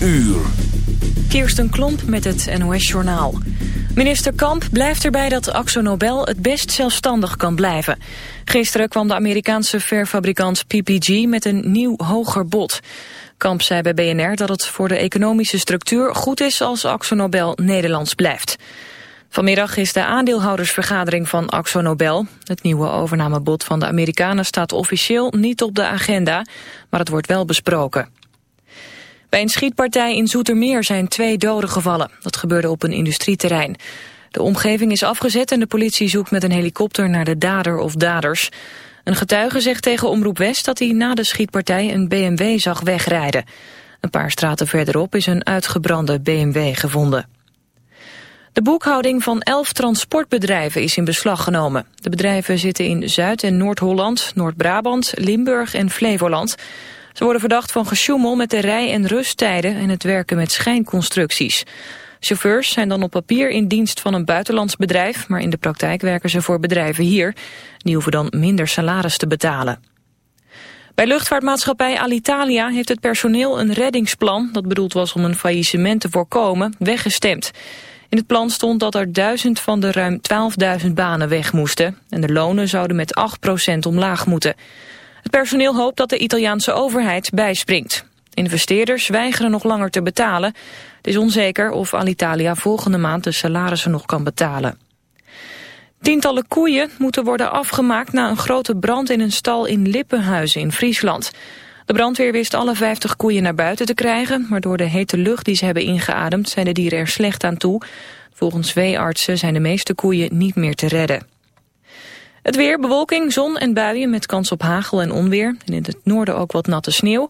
uur. Kirsten Klomp met het NOS-journaal. Minister Kamp blijft erbij dat Axo Nobel het best zelfstandig kan blijven. Gisteren kwam de Amerikaanse verfabrikant PPG met een nieuw hoger bod. Kamp zei bij BNR dat het voor de economische structuur goed is als Axo Nobel Nederlands blijft. Vanmiddag is de aandeelhoudersvergadering van Axo Nobel. Het nieuwe overnamebod van de Amerikanen staat officieel niet op de agenda, maar het wordt wel besproken. Bij een schietpartij in Zoetermeer zijn twee doden gevallen. Dat gebeurde op een industrieterrein. De omgeving is afgezet en de politie zoekt met een helikopter naar de dader of daders. Een getuige zegt tegen Omroep West dat hij na de schietpartij een BMW zag wegrijden. Een paar straten verderop is een uitgebrande BMW gevonden. De boekhouding van elf transportbedrijven is in beslag genomen. De bedrijven zitten in Zuid- en Noord-Holland, Noord-Brabant, Limburg en Flevoland. Ze worden verdacht van gesjoemel met de rij- en rusttijden en het werken met schijnconstructies. Chauffeurs zijn dan op papier in dienst van een buitenlands bedrijf, maar in de praktijk werken ze voor bedrijven hier. Die hoeven dan minder salaris te betalen. Bij luchtvaartmaatschappij Alitalia heeft het personeel een reddingsplan, dat bedoeld was om een faillissement te voorkomen, weggestemd. In het plan stond dat er duizend van de ruim 12.000 banen weg moesten en de lonen zouden met 8% omlaag moeten. Het personeel hoopt dat de Italiaanse overheid bijspringt. Investeerders weigeren nog langer te betalen. Het is onzeker of Alitalia volgende maand de salarissen nog kan betalen. Tientallen koeien moeten worden afgemaakt na een grote brand in een stal in Lippenhuizen in Friesland. De brandweer wist alle 50 koeien naar buiten te krijgen, maar door de hete lucht die ze hebben ingeademd zijn de dieren er slecht aan toe. Volgens veeartsen zijn de meeste koeien niet meer te redden. Het weer, bewolking, zon en buien met kans op hagel en onweer. En in het noorden ook wat natte sneeuw.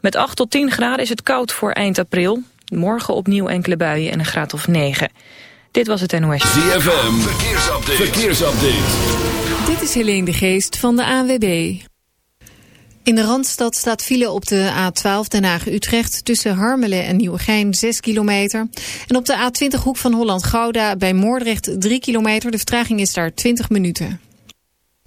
Met 8 tot 10 graden is het koud voor eind april. Morgen opnieuw enkele buien en een graad of 9. Dit was het NOS. ZFM, verkeersupdate. verkeersupdate. Dit is Helene de Geest van de ANWB. In de Randstad staat file op de A12 Den Haag-Utrecht... tussen Harmelen en Nieuwegein 6 kilometer. En op de A20 Hoek van Holland-Gouda bij Moordrecht 3 kilometer. De vertraging is daar 20 minuten.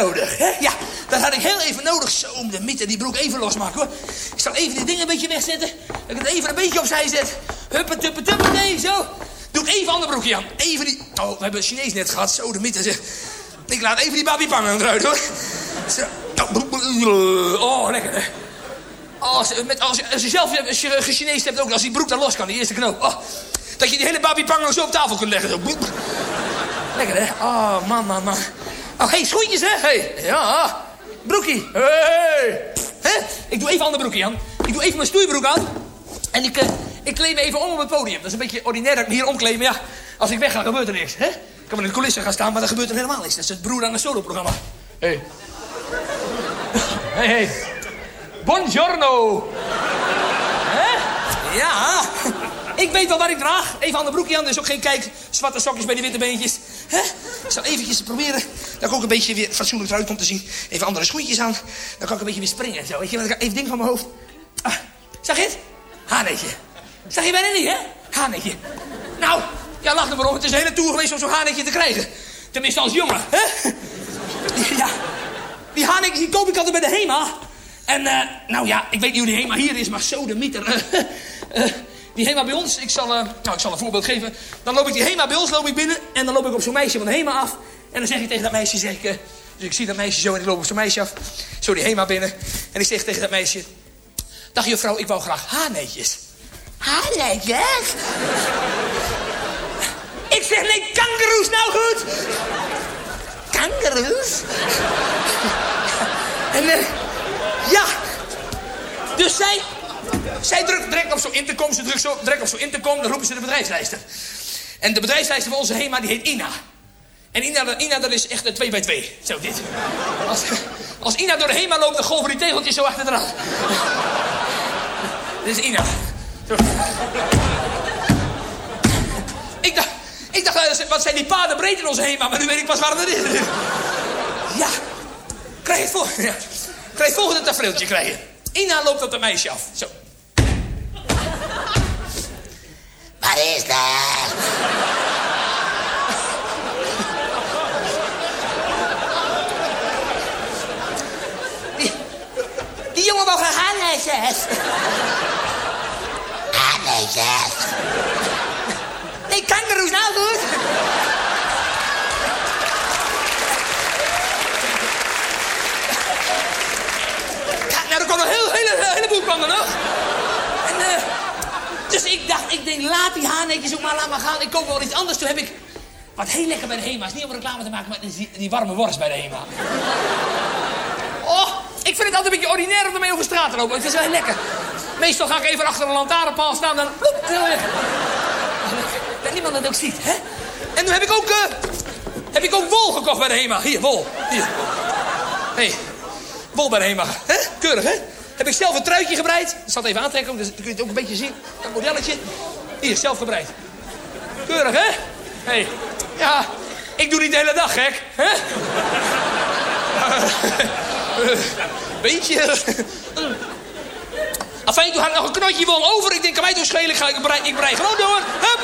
nodig, hè? Ja, dat had ik heel even nodig. Zo, om de mythe die broek even losmaken, hoor. Ik zal even die dingen een beetje wegzetten. Dat ik het even een beetje opzij zet. Huppetuppetuppe, nee, zo. Doe ik even ander broekje aan. Even die... Oh, we hebben Chinees net gehad. Zo, de mythe, zeg. Ik laat even die babi pang eruit, hoor. Zo. Oh, lekker? Als, als, je- zelf als je gechineesd hebt, ook als die broek dan los kan, die eerste knoop. Oh, dat je die hele babi pang zo op tafel kunt leggen. Zo. Lekker, hè? Oh, man, man, man. Oh, hey, schoentjes, hè? Hey. Ja, broekie. Hey. Hè? Ik doe even ander broekje aan. Ik doe even mijn stoeibroek aan. En ik, eh, ik kleed me even om op het podium. Dat is een beetje ordinair dat ik me hier omkleed, maar ja... Als ik wegga, gebeurt er niks. Hè? Ik kan in de coulissen gaan staan, maar dan gebeurt er helemaal niks. Dat is het broer aan een soloprogramma. Hé. Hey. Hé, hey, hey. Buongiorno. Hè? Ja. Ik weet wel waar ik draag. Even aan de broekje aan, dus ook geen kijk. Zwarte sokjes bij die witte beentjes. Ik zal eventjes proberen dat ik ook een beetje weer fatsoenlijk eruit kom te zien. Even andere schoentjes aan. Dan kan ik een beetje weer springen en zo. Weet je, want ik even ding van mijn hoofd. Ah, zag je het? Hanetje. Zag je bijna niet, hè? Hanetje. Nou, ja, lach er maar om. Het is een hele tour geweest om zo'n hanetje te krijgen. Tenminste als jongen? Ja. Die hanetjes die koop ik altijd bij de HEMA. En, eh, nou ja, ik weet niet hoe die HEMA hier is, maar zo de mieter. Eh, eh, die HEMA bij ons, ik zal, eh, nou, ik zal een voorbeeld geven. Dan loop ik die HEMA bij ons loop ik binnen en dan loop ik op zo'n meisje van de HEMA af. En dan zeg ik tegen dat meisje, zeg ik, eh, dus ik zie dat meisje zo en ik loop op zo'n meisje af. Zo die HEMA binnen. En ik zeg tegen dat meisje, dag juffrouw, ik wou graag haarnetjes. Haarnetjes? ik zeg, nee, kangaroes nou goed. Kangaroes? en eh, ja, dus zij, zij drukt direct op zo'n intercom, ze drukt zo, direct op zo'n intercom, dan roepen ze de bedrijfslijster. En de bedrijfslijster van onze HEMA, die heet Ina. En Ina, Ina dat is echt een 2 bij 2. Zo dit. Als, als Ina door de HEMA loopt, dan golven die tegeltjes zo achter eraan. Dit is Ina. Ik dacht, ik dacht, eh, wat zijn die paden breed in onze HEMA, maar nu weet ik pas waarom dat is. Ja, krijg je het, ja. krijg het volgende tafereeltje krijgen. Ina loopt op de meisje af. Zo. Wat is dat? Die, die jongen wou graag haarnetjes. Haarnetjes? Nee, kangaroes nou goed. Nou, er kwam een heel, hele, heleboel kwam er nog. En, eh, dus ik dacht, ik denk, laat die haarnetjes ook maar, laat maar gaan. Ik koop wel iets anders. Toen heb ik, wat heel lekker bij de HEMA is, niet om reclame te maken, maar die, die warme worst bij de HEMA. Oh, ik vind het altijd een beetje ordinair om ermee over straat te lopen. Het is wel heel lekker. Meestal ga ik even achter een lantaarnpaal staan, en dan. Dat niemand dat ook ziet, hè? En nu heb ik ook, eh, heb ik ook wol gekocht bij de HEMA. Hier, wol. Hier. Hé, hey, wol bij de HEMA. Hè? Keurig, hè? Heb ik zelf een truitje gebreid. Ik zal het even aantrekken, dus dan kun je het ook een beetje zien. Dat modelletje. Hier, zelf gebreid. Keurig, hè? Hey. ja, ik doe niet de hele dag, gek. Hè? Beetje. Afijn, toen had ik nog een knotje wol over. Ik denk, kan mij toch schelen? Ik, ga, ik, brei, ik brei gewoon door. Hup!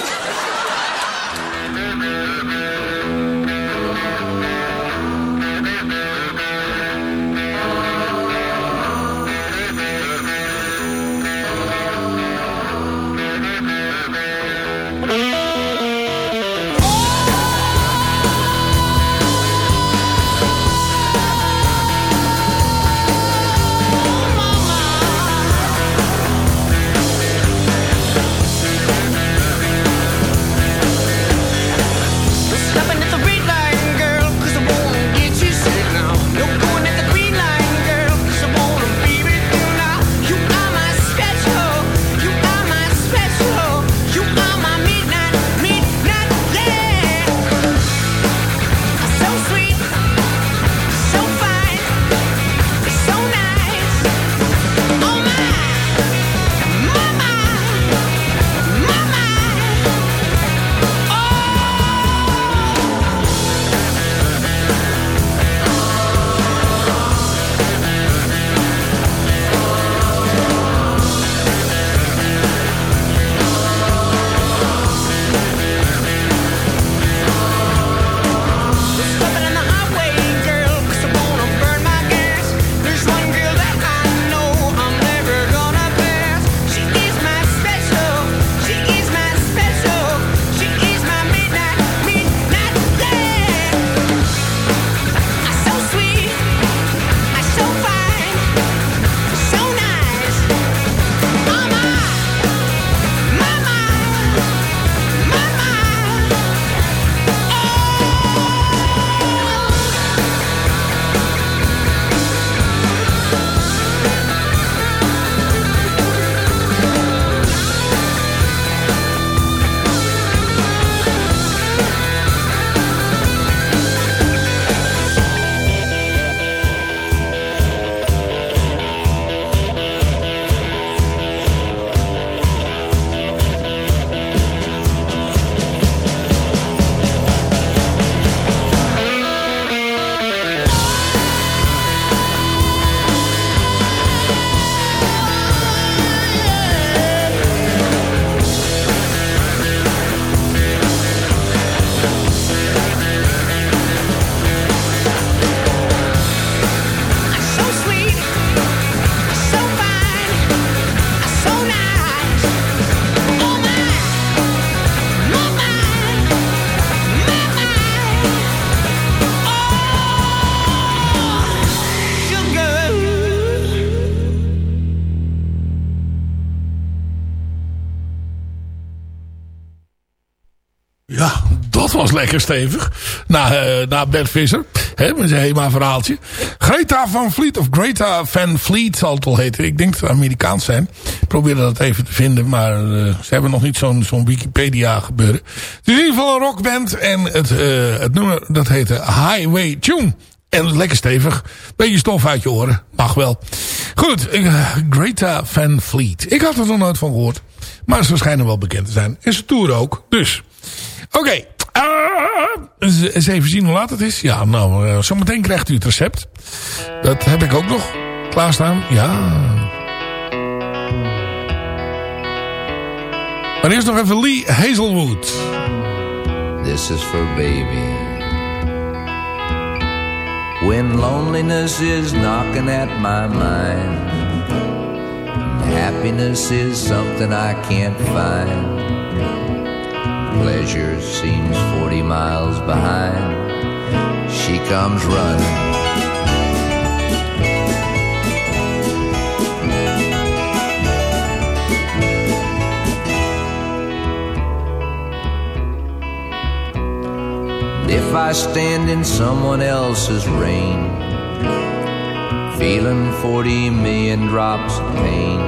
Lekker stevig. Na, uh, na Bert Visser. Hè, met zijn HEMA-verhaaltje. Greta van Vliet, of Greta van Vliet zal het wel heten. Ik denk dat ze Amerikaans zijn. Ik probeerde dat even te vinden. Maar uh, ze hebben nog niet zo'n zo'n Wikipedia gebeuren. Het is in ieder geval een rockband. En het, uh, het nummer dat heette Highway Tune. En lekker stevig. Beetje stof uit je oren. Mag wel. Goed. Greta Van Fleet. Ik had er nog nooit van gehoord. Maar ze schijnen wel bekend te zijn. En ze toeren ook. Dus. Oké. Uh, eens even zien hoe laat het is. Ja, nou, uh, zometeen krijgt u het recept. Dat heb ik ook nog klaarstaan. Ja. Maar eerst nog even Lee Hazelwood. This is for baby. When loneliness is knocking at my mind. Happiness is something I can't find. Pleasure seems 40 miles behind. She comes running. If I stand in someone else's rain, feeling 40 million drops of pain,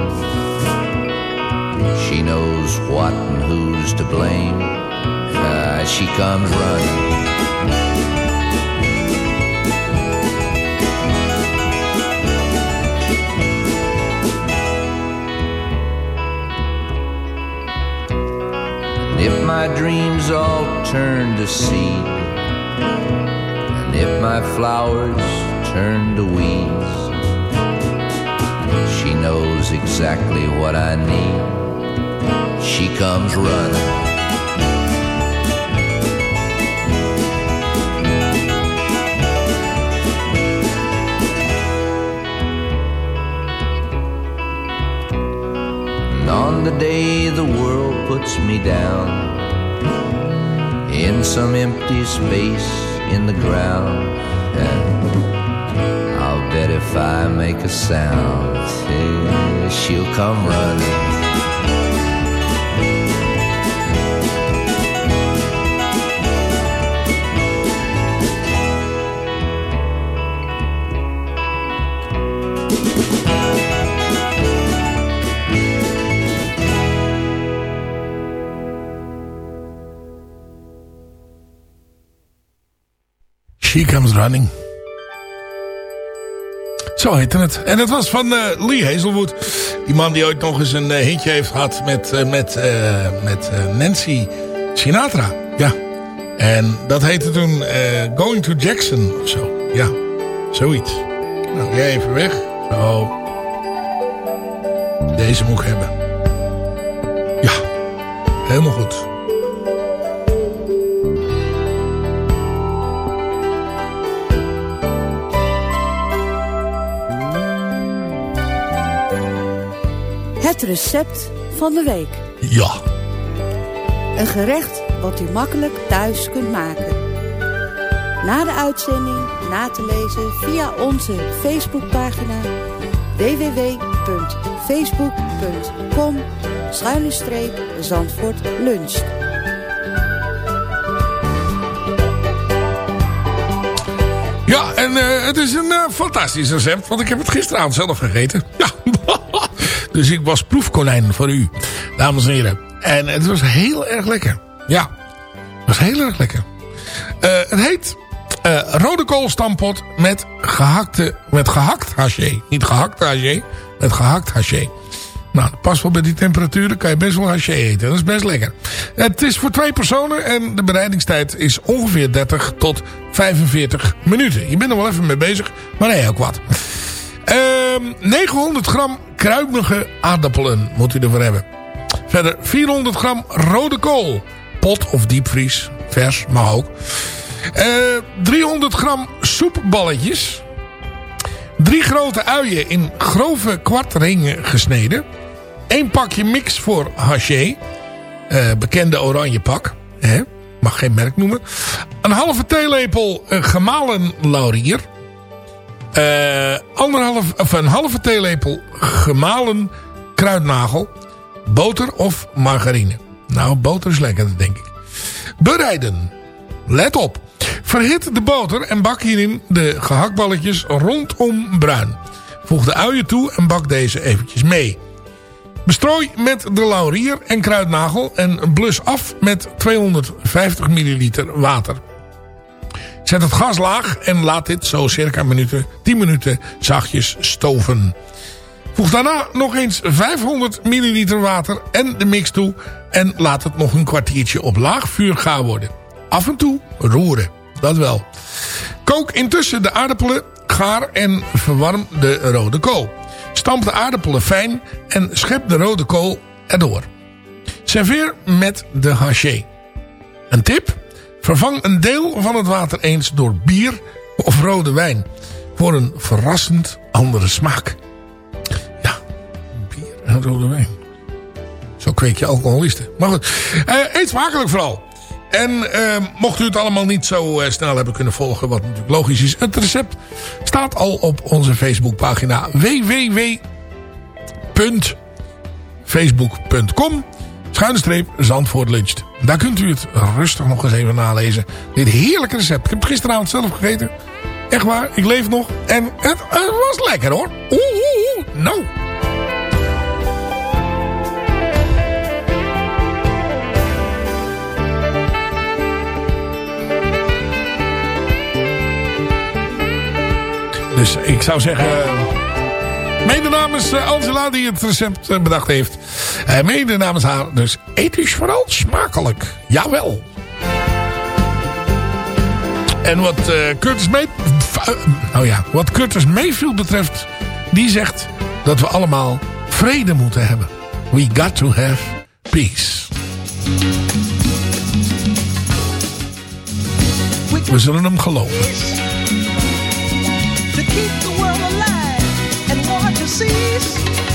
she knows what and who's to blame. Uh, she comes running. And if my dreams all turn to seed, and if my flowers turn to weeds, she knows exactly what I need. She comes running. The day the world puts me down in some empty space in the ground, and I'll bet if I make a sound, eh, she'll come running. She Comes Running. Zo heette het. En het was van uh, Lee Hazelwood. Die man die ooit nog eens een uh, hintje heeft gehad met, uh, met, met Nancy Sinatra. Ja. En dat heette toen Going to Jackson of zo. Ja, zoiets. Nou, jij even weg. Zo. Deze moet ik hebben. Ja, helemaal goed. Het recept van de week. Ja. Een gerecht wat u makkelijk thuis kunt maken. Na de uitzending na te lezen via onze Facebookpagina www.facebook.com Zandvoort Lunch. Ja, en uh, het is een uh, fantastisch recept, want ik heb het gisteravond zelf gegeten. Ja. Dus ik was proefkonijn voor u, dames en heren. En het was heel erg lekker. Ja, het was heel erg lekker. Uh, het heet uh, rode koolstampot met, gehakte, met gehakt haché. Niet gehakt haché, met gehakt haché. Nou, pas wel bij die temperaturen kan je best wel haché eten. Dat is best lekker. Het is voor twee personen en de bereidingstijd is ongeveer 30 tot 45 minuten. Je bent er wel even mee bezig, maar nee, ook wat. Uh, 900 gram kruimige aardappelen moet u ervoor hebben. Verder 400 gram rode kool. Pot of diepvries. Vers, mag ook. Uh, 300 gram soepballetjes. Drie grote uien in grove kwartringen gesneden. Eén pakje mix voor haché. Uh, bekende oranje pak. Hè? Mag geen merk noemen. Een halve theelepel uh, gemalen laurier. Uh, anderhalf, of een halve theelepel gemalen kruidnagel. Boter of margarine. Nou, boter is lekker, denk ik. Bereiden. Let op. Verhit de boter en bak hierin de gehaktballetjes rondom bruin. Voeg de uien toe en bak deze eventjes mee. Bestrooi met de laurier en kruidnagel en blus af met 250 milliliter water. Zet het gas laag en laat dit zo circa minuten, 10 minuten zachtjes stoven. Voeg daarna nog eens 500 milliliter water en de mix toe en laat het nog een kwartiertje op laag vuur gaar worden. Af en toe roeren, dat wel. Kook intussen de aardappelen gaar en verwarm de rode kool. Stamp de aardappelen fijn en schep de rode kool erdoor. Serveer met de haché. Een tip? Vervang een deel van het water eens door bier of rode wijn. Voor een verrassend andere smaak. Ja, bier en rode wijn. Zo kweek je alcoholisten. Maar goed, uh, eet smakelijk vooral. En uh, mocht u het allemaal niet zo uh, snel hebben kunnen volgen, wat natuurlijk logisch is. Het recept staat al op onze Facebookpagina www.facebook.com schuine streep Zandvoort luncht. Daar kunt u het rustig nog eens even nalezen. Dit heerlijke recept. Ik heb het gisteravond zelf gegeten. Echt waar, ik leef nog. En het, het was lekker hoor. Oeh, oeh, oeh. Nou. Dus ik zou zeggen... Mede namens Angela die het recept bedacht heeft. Mede namens haar. Dus eet vooral smakelijk. Jawel. En wat uh, Curtis May... Nou ja, wat Curtis Mayfield betreft... Die zegt dat we allemaal vrede moeten hebben. We got to have peace. We zullen hem geloven. to cease.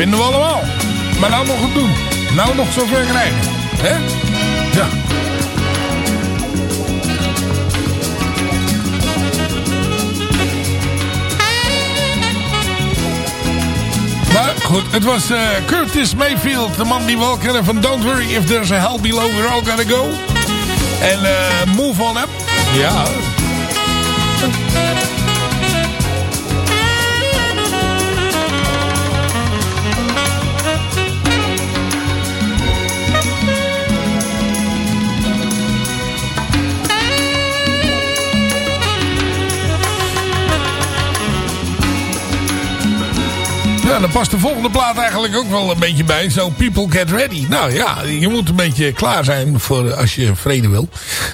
Vinden we allemaal. Maar nou nog het doen. Nou nog zover krijgen. hè? Ja. Maar goed, het was eh, Curtis Mayfield, de man die we al kennen van Don't Worry If There's a Hell Below, We're All Gonna Go. En eh, Move On Up. Ja. Ja, dan past de volgende plaat eigenlijk ook wel een beetje bij. Zo, people get ready. Nou ja, je moet een beetje klaar zijn voor als je vrede wil.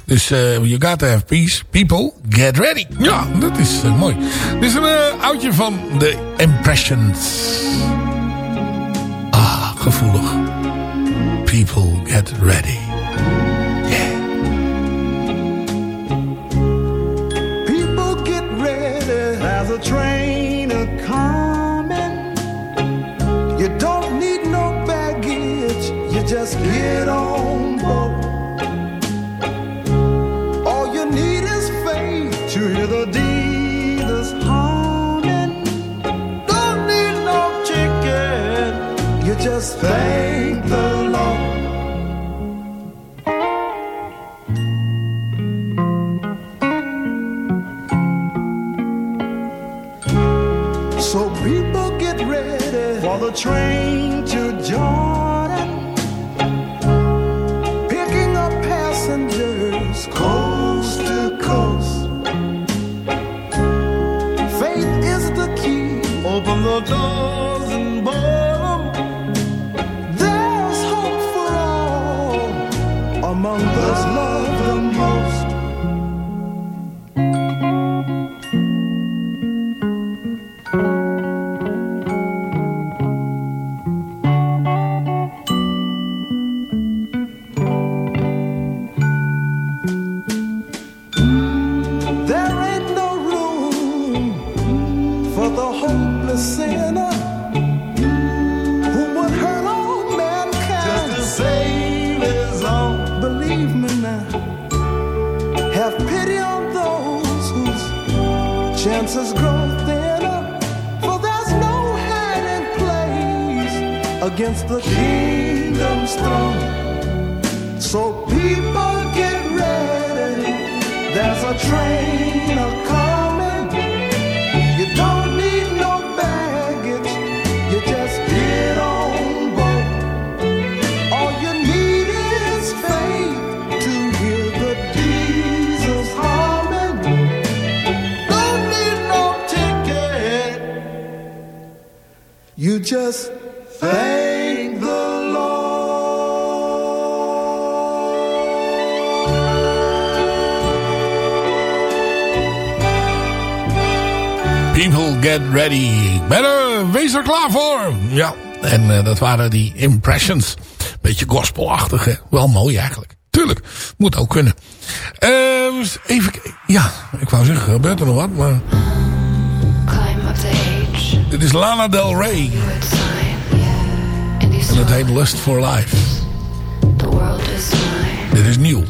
Dus eh, you got to have peace. People get ready. Ja, dat is eh, mooi. Dit is een eh, oudje van The Impressions. Ah, gevoelig. People get ready. People get ready. There's a train just get on board. All you need is faith to hear the dealers humming. Don't need no ticket. You just thank the Lord. So people get ready for the train to Jordan. Grow thinner. For there's no hiding place against the kingdom's throne. So people get ready. There's a train Just thank the People get ready. Ik ben er, wees er klaar voor. Ja, en eh, dat waren die impressions. Beetje gospelachtig, hè. Wel mooi eigenlijk. Tuurlijk, moet ook kunnen. Ehm, even, ja, ik wou zeggen, gebeurt er nog wat, maar... Dit is Lana Del Rey. En het heet Lust for Life. Dit is nieuw.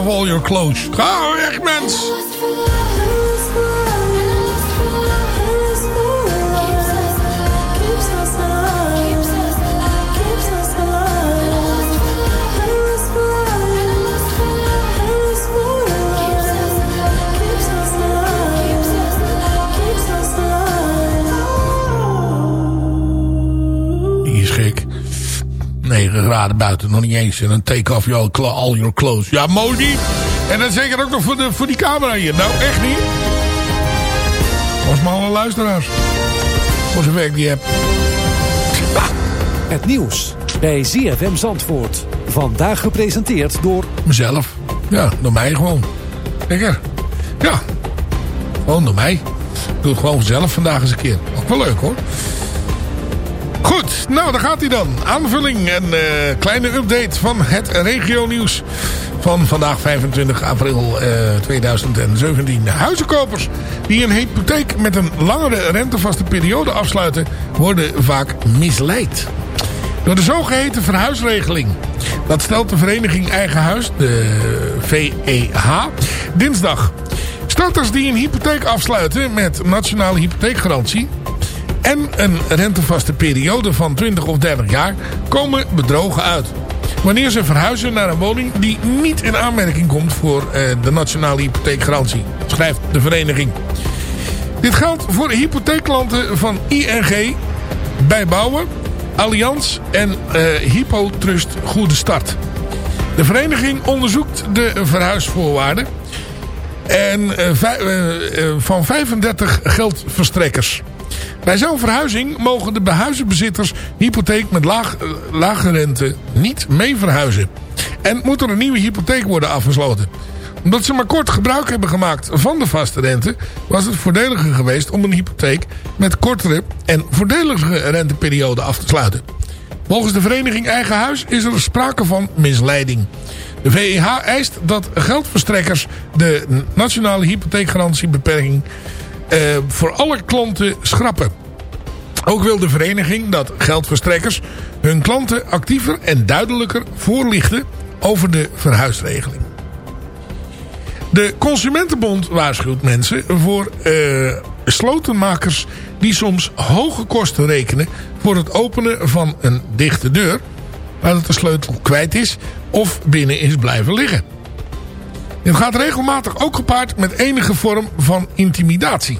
Off all your clothes. Ga weg, mens. 9 graden buiten, nog niet eens. En dan take off your, all your clothes. Ja, mooi niet. En dan zeker ook nog voor, de, voor die camera hier. Nou, echt niet. Was maar alle luisteraars. Voor zover ik die heb. Het nieuws bij ZFM Zandvoort. Vandaag gepresenteerd door... Mezelf. Ja, door mij gewoon. Lekker. Ja. Gewoon door mij. Ik doe het gewoon zelf vandaag eens een keer. Ook wel leuk hoor. Goed, nou daar gaat hij dan. Aanvulling en eh, kleine update van het regio-nieuws van vandaag 25 april eh, 2017. Huizenkopers die een hypotheek met een langere rentevaste periode afsluiten... worden vaak misleid. Door de zogeheten verhuisregeling. Dat stelt de vereniging Eigen Huis, de VEH, dinsdag. Starters die een hypotheek afsluiten met nationale hypotheekgarantie en een rentevaste periode van 20 of 30 jaar komen bedrogen uit. Wanneer ze verhuizen naar een woning die niet in aanmerking komt voor eh, de nationale hypotheekgarantie, schrijft de vereniging. Dit geldt voor hypotheekklanten van ING, Bijbouwen, Allianz en eh Hypotrust Goede Start. De vereniging onderzoekt de verhuisvoorwaarden en, eh, van 35 geldverstrekkers. Bij zo'n verhuizing mogen de behuizenbezitters hypotheek met laag, eh, lage rente niet mee verhuizen. En moet er een nieuwe hypotheek worden afgesloten. Omdat ze maar kort gebruik hebben gemaakt van de vaste rente... was het voordeliger geweest om een hypotheek met kortere en voordelige renteperiode af te sluiten. Volgens de vereniging Eigen Huis is er sprake van misleiding. De VEH eist dat geldverstrekkers de nationale hypotheekgarantiebeperking voor alle klanten schrappen. Ook wil de vereniging dat geldverstrekkers hun klanten actiever en duidelijker voorlichten over de verhuisregeling. De Consumentenbond waarschuwt mensen voor eh, slotenmakers die soms hoge kosten rekenen voor het openen van een dichte deur, nadat de sleutel kwijt is of binnen is blijven liggen. Dit gaat regelmatig ook gepaard met enige vorm van intimidatie.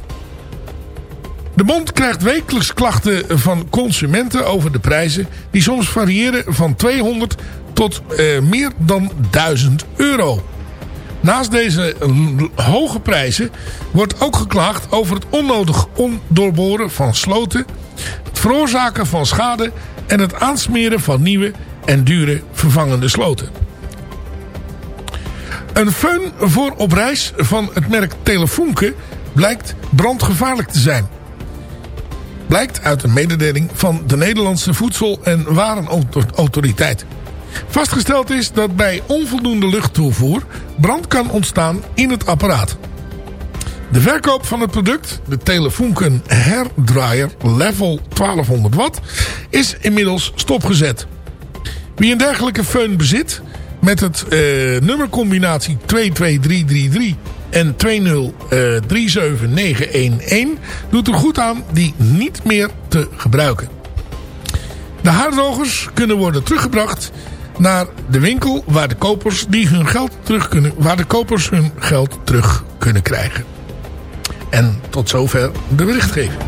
De bond krijgt wekelijks klachten van consumenten over de prijzen... die soms variëren van 200 tot eh, meer dan 1000 euro. Naast deze l- hoge prijzen wordt ook geklaagd over het onnodig ondoorboren van sloten... het veroorzaken van schade en het aansmeren van nieuwe en dure vervangende sloten. Een föhn voor op reis van het merk Telefunke blijkt brandgevaarlijk te zijn. Blijkt uit een mededeling van de Nederlandse Voedsel- en Warenautoriteit. Vastgesteld is dat bij onvoldoende luchttoevoer brand kan ontstaan in het apparaat. De verkoop van het product, de Telefunken Hairdryer Level 1200 watt, is inmiddels stopgezet. Wie een dergelijke föhn bezit met het eh, nummercombinatie 22333 en 2037911 doet er goed aan die niet meer te gebruiken. De haardrogers kunnen worden teruggebracht naar de winkel waar de kopers, die hun geld terug kunnen, waar de kopers hun geld terug kunnen krijgen. En tot zover de berichtgeving.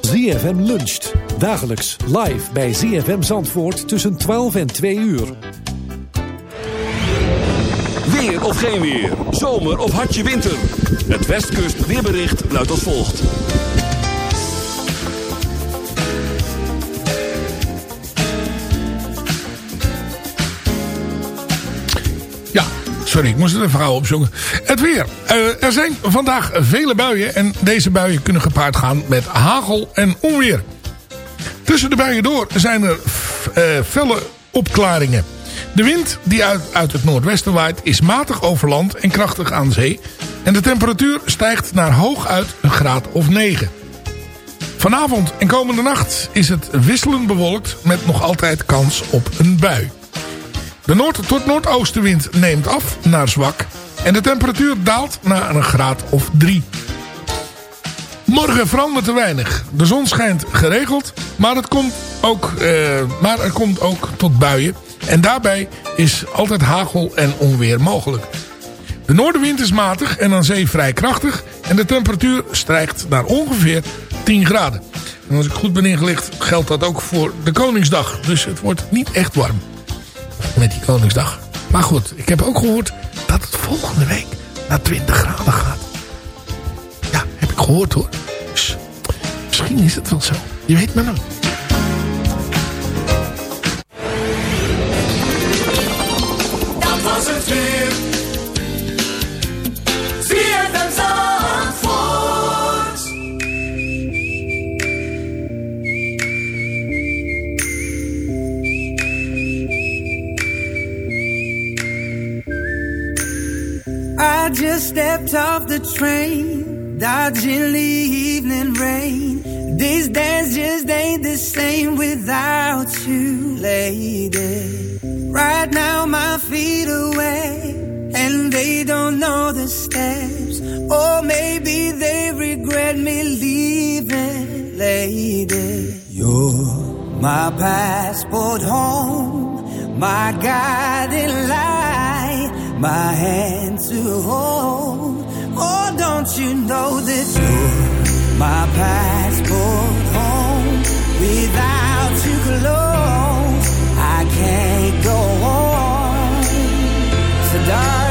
ZFM luncht. Dagelijks live bij ZFM Zandvoort tussen 12 en 2 uur. Weer of geen weer. Zomer of hartje winter. Het Westkust weerbericht luidt als volgt. Ja, sorry, ik moest het even gauw opzoeken. Het weer. Eh, er zijn vandaag vele buien en deze buien kunnen gepaard gaan met hagel en onweer. Tussen de buien door zijn er eh, felle opklaringen. De wind die uit, uit het noordwesten waait is matig over land en krachtig aan zee. En de temperatuur stijgt naar hooguit een graad of 9. Vanavond en komende nacht is het wisselend bewolkt met nog altijd kans op een bui. De noord- tot noordoostenwind neemt af naar zwak en de temperatuur daalt naar een graad of 3. Morgen verandert er weinig. De zon schijnt geregeld, maar, het komt ook, eh, maar er komt ook tot buien. En daarbij is altijd hagel en onweer mogelijk. De noordenwind is matig en aan zee vrij krachtig. En de temperatuur stijgt naar ongeveer 10 graden. En als ik goed ben ingelicht geldt dat ook voor de Koningsdag. Dus het wordt niet echt warm met die Koningsdag. Maar goed, ik heb ook gehoord dat het volgende week naar 20 graden gaat. Ik gehoord hoor. Dus misschien is het wel zo. Je weet maar nooit. Stepped off the train, dodging the evening rain. These days just ain't the same without you, lady. Right now my feet are wet, and they don't know the steps. Or maybe they regret me leaving, lady. You're my passport home, my guiding light, my hand to hold. Don't you know that you're my passport home? Without you close, I can't go on. So, darling,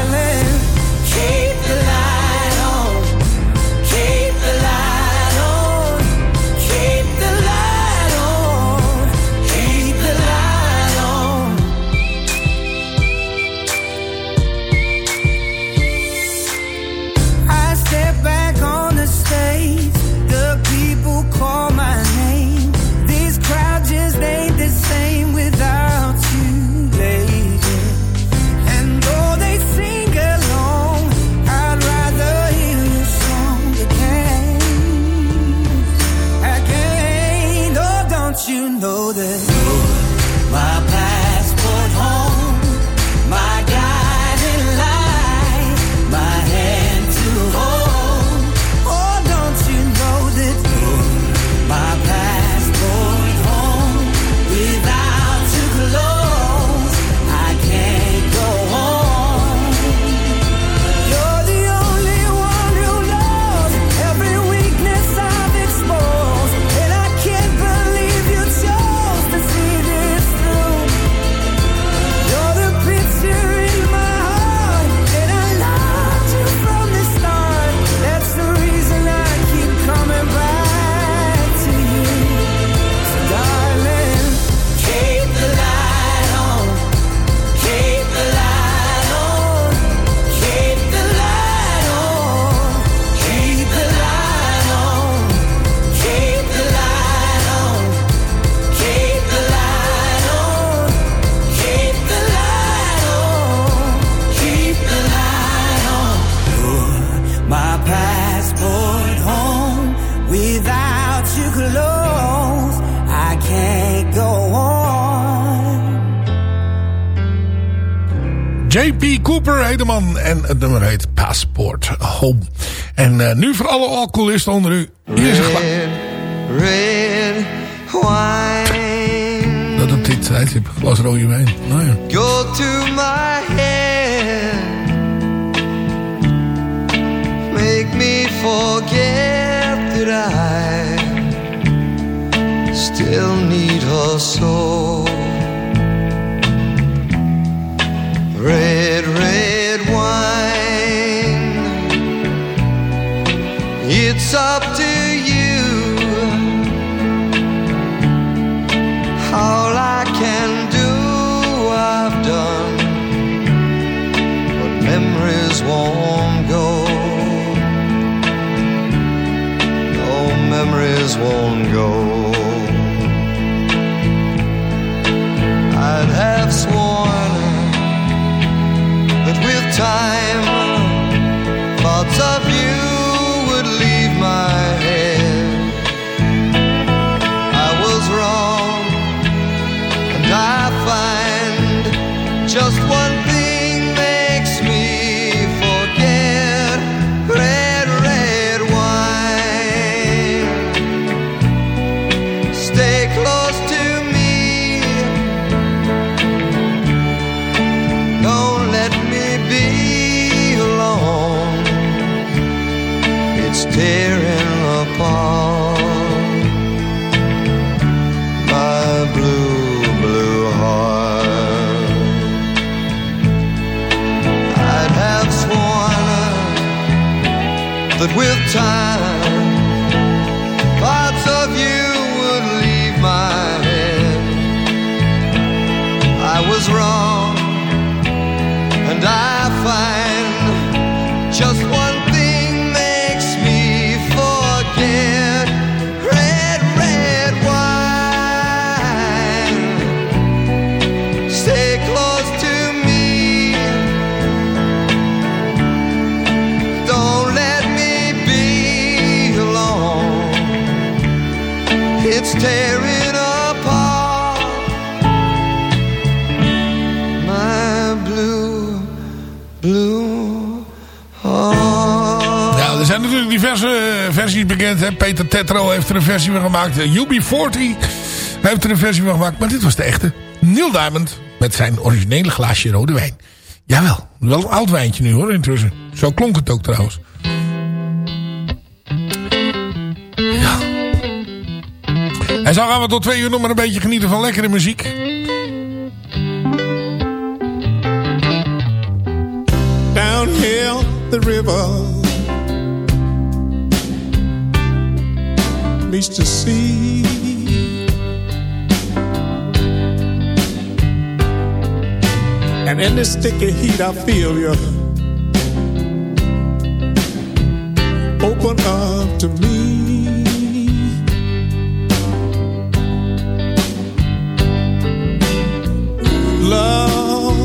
Cooper heet de man. En het nummer heet Passport Home. En eh, nu voor alle alcoholisten onder u. Hier is een glas. Red wine. Dat op dit tijd. Je hebt een glas rode wijn. Nou ja. Go to my head. Make me forget that I still need her so. It's up to you. All I can do, I've done. But memories won't go. No memories won't go. I'd have sworn that with time, Tetro heeft er een versie van gemaakt. Eh, UB40 heeft er een versie van gemaakt. Maar dit was de echte. Neil Diamond met zijn originele glaasje rode wijn. Jawel, wel een oud wijntje nu hoor intussen. Zo klonk het ook trouwens. Ja. En zo gaan we tot twee uur nog maar een beetje genieten van lekkere muziek. And in this sticky heat, I feel you. Open up to me. Love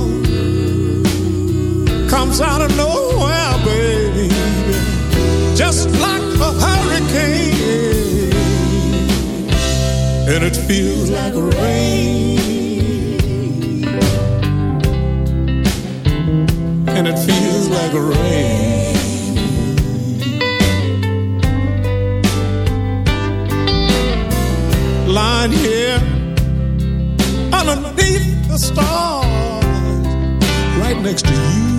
comes out of nowhere, baby, just like a hurricane, and it feels like rain, and it feels like a rain. Lying here underneath the stars, right next to you.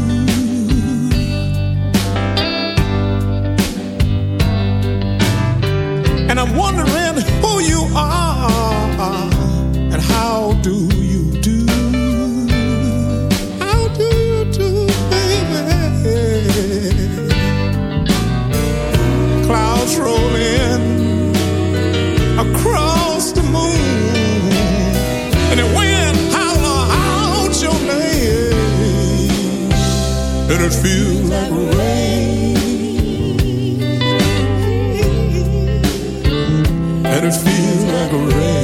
And I'm wondering who you are and it feels like rain. and it feels like rain.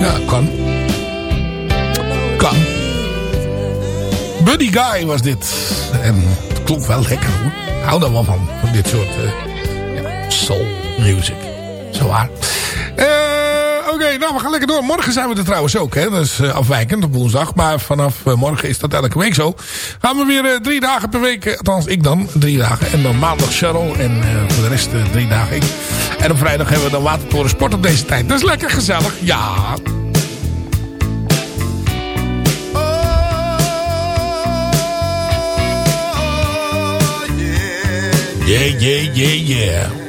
Ja, kan. Kan. Buddy Guy was dit. En het klonk wel lekker hoor. Hou daar wel van. Van dit soort eh, soul music. Zo waar. Eh, oké, nou we gaan lekker door. Morgen zijn we er trouwens ook. Hè? Dat is eh, afwijkend op woensdag. Maar vanaf morgen is dat elke week zo. Gaan we weer drie dagen per week. althans ik dan. Drie dagen. En dan maandag Cheryl. En voor de rest drie dagen ik. En op vrijdag hebben we dan Watertoren Sport op deze tijd. Dat is lekker gezellig, ja. Yeah, yeah, yeah, yeah.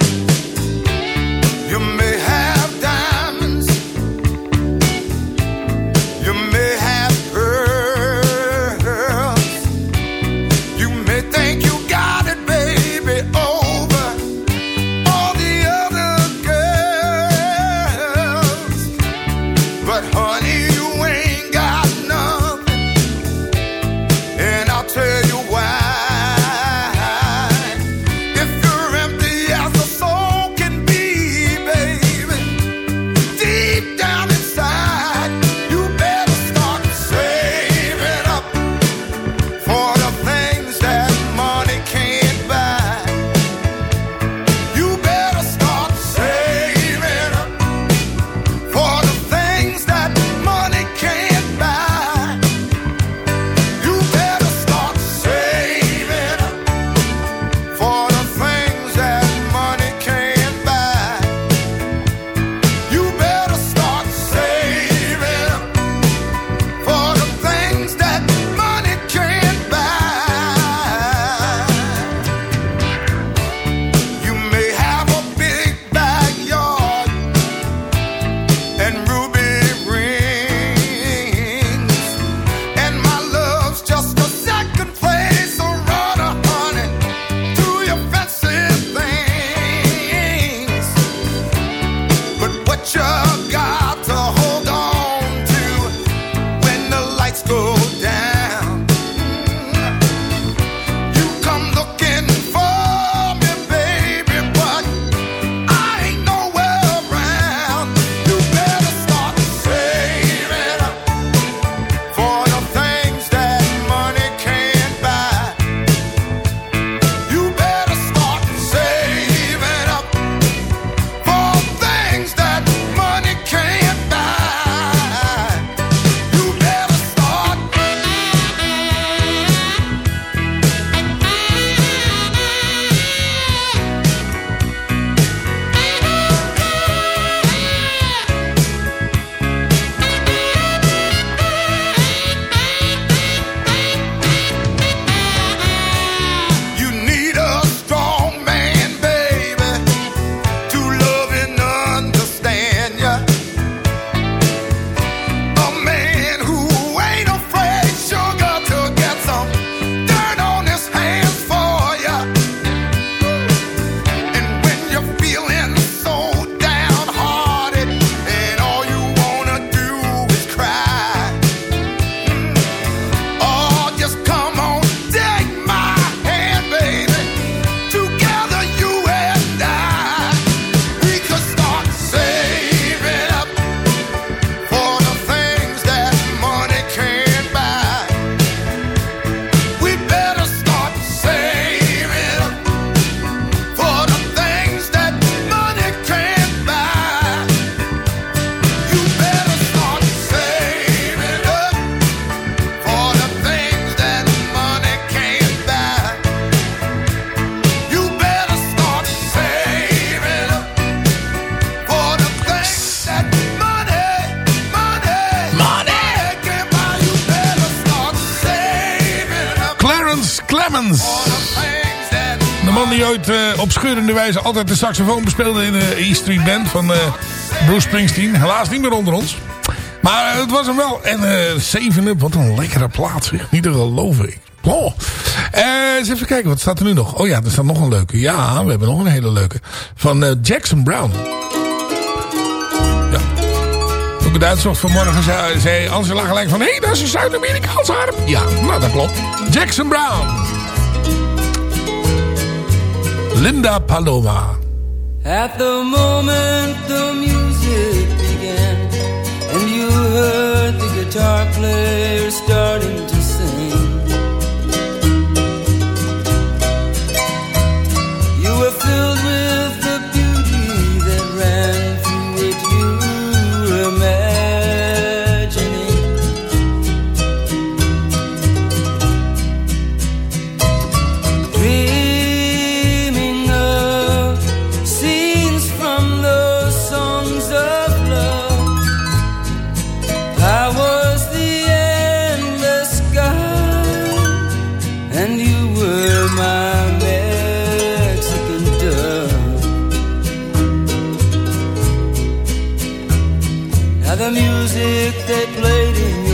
Wijze altijd de saxofoon bespeelde in de E Street Band van eh, Bruce Springsteen. Helaas niet meer onder ons. Maar eh, het was hem wel. En eh Seven Up, wat een lekkere plaats. zeg. Niet te geloven. Oh. Eh, eens even kijken, wat staat er nu nog? Oh ja, er staat nog een leuke. Ja, we hebben nog een hele leuke. Van eh, Jackson Brown. Ja. Toen ik het vanmorgen, zei, zei Angela gelijk van... Hé, hey, dat is een Zuid-Amerikaanse harp. Ja, nou dat klopt. Jackson Brown. Linda Paloma. At the moment the music began, and you heard the guitar player starting that played in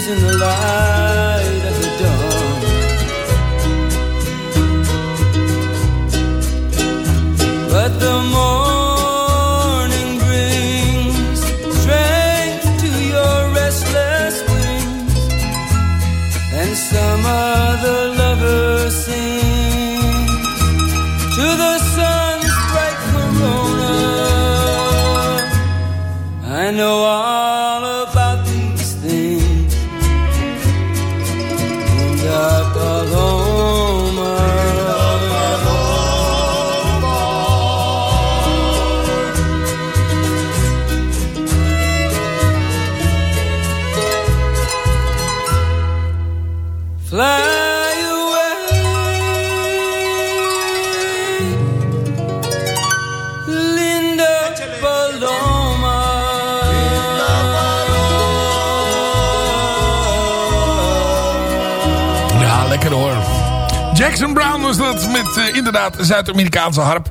disappears in the light inderdaad Zuid-Amerikaanse harp.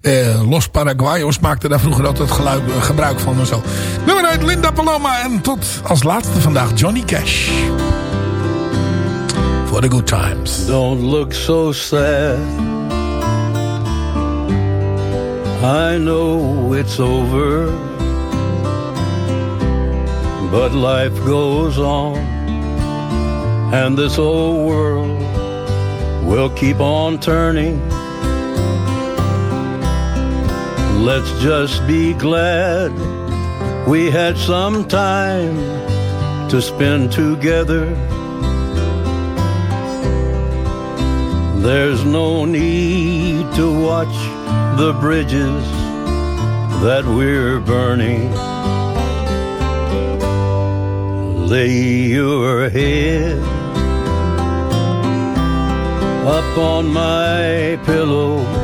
Eh, Los Paraguayos maakte daar vroeger altijd geluid, eh, gebruik van en zo. Nummer uit Linda Paloma. En tot als laatste vandaag Johnny Cash. For the good times. Don't look so sad. I know it's over. But life goes on. And this old world will keep on turning. Let's just be glad we had some time to spend together. There's no need to watch the bridges that we're burning. Lay your head up on my pillow.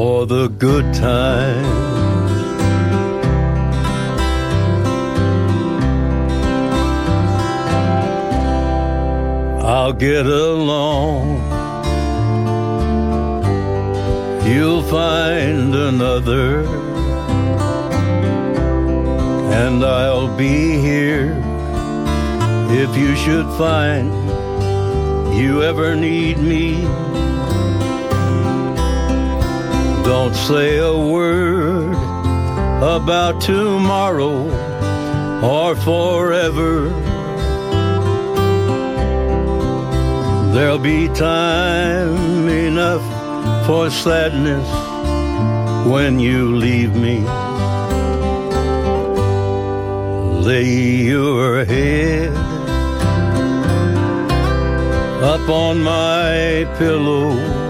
for the good times. I'll get along. You'll find another, and I'll be here if you should find you ever need me. Don't say a word about tomorrow or forever. There'll be time enough for sadness when you leave me. Lay your head up on my pillow.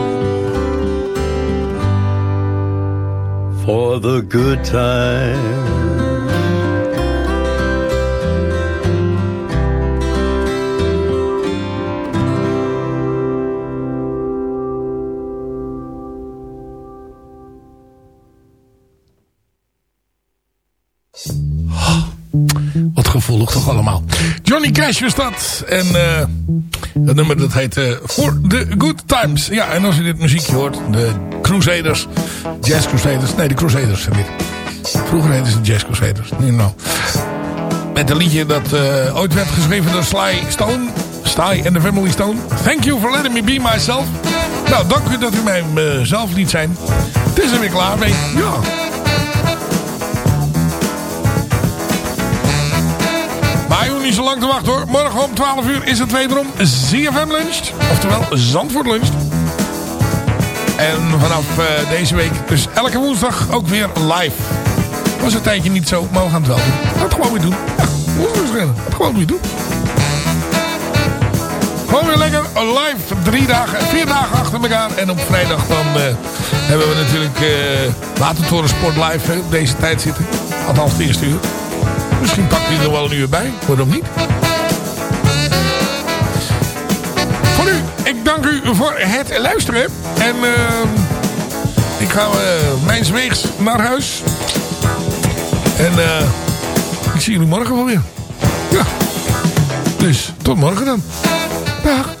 for the good time. Gevoelig toch allemaal. Was dat. En uh, het nummer dat heet For the Good Times. Ja, en als u dit muziekje hoort. De Crusaders. Jazz Crusaders. Nee, de Crusaders. Weer. Vroeger heten ze Jazz Crusaders. Nu nou. Met een liedje dat uh, ooit werd geschreven door Sly Stone. Sly and the Family Stone. Thank you for letting me be myself. Nou, dank u dat u mij mezelf liet zijn. Het is er weer klaar mee. Ja. Maar je hoeft niet zo lang te wachten hoor. Morgen om 12 uur is het wederom ZFM Lunch. Oftewel Zandvoort Lunch. En vanaf uh, deze week, dus elke woensdag ook weer live. Was een tijdje niet zo, maar we gaan het wel doen. Laat het gewoon weer doen. Ja, gaan het gewoon weer doen. Gewoon weer lekker live. Drie dagen, vier dagen achter elkaar. En op vrijdag dan uh, hebben we natuurlijk uh, Watertoren Sport live op deze tijd zitten. Althans het eerste uur. Misschien pakt hij er wel een uur bij. Waarom niet? Voor nu, ik dank u voor het luisteren. En uh, ik ga uh, mijns weegs naar huis. En uh, ik zie jullie morgen wel weer. Ja. Dus tot morgen dan. Dag.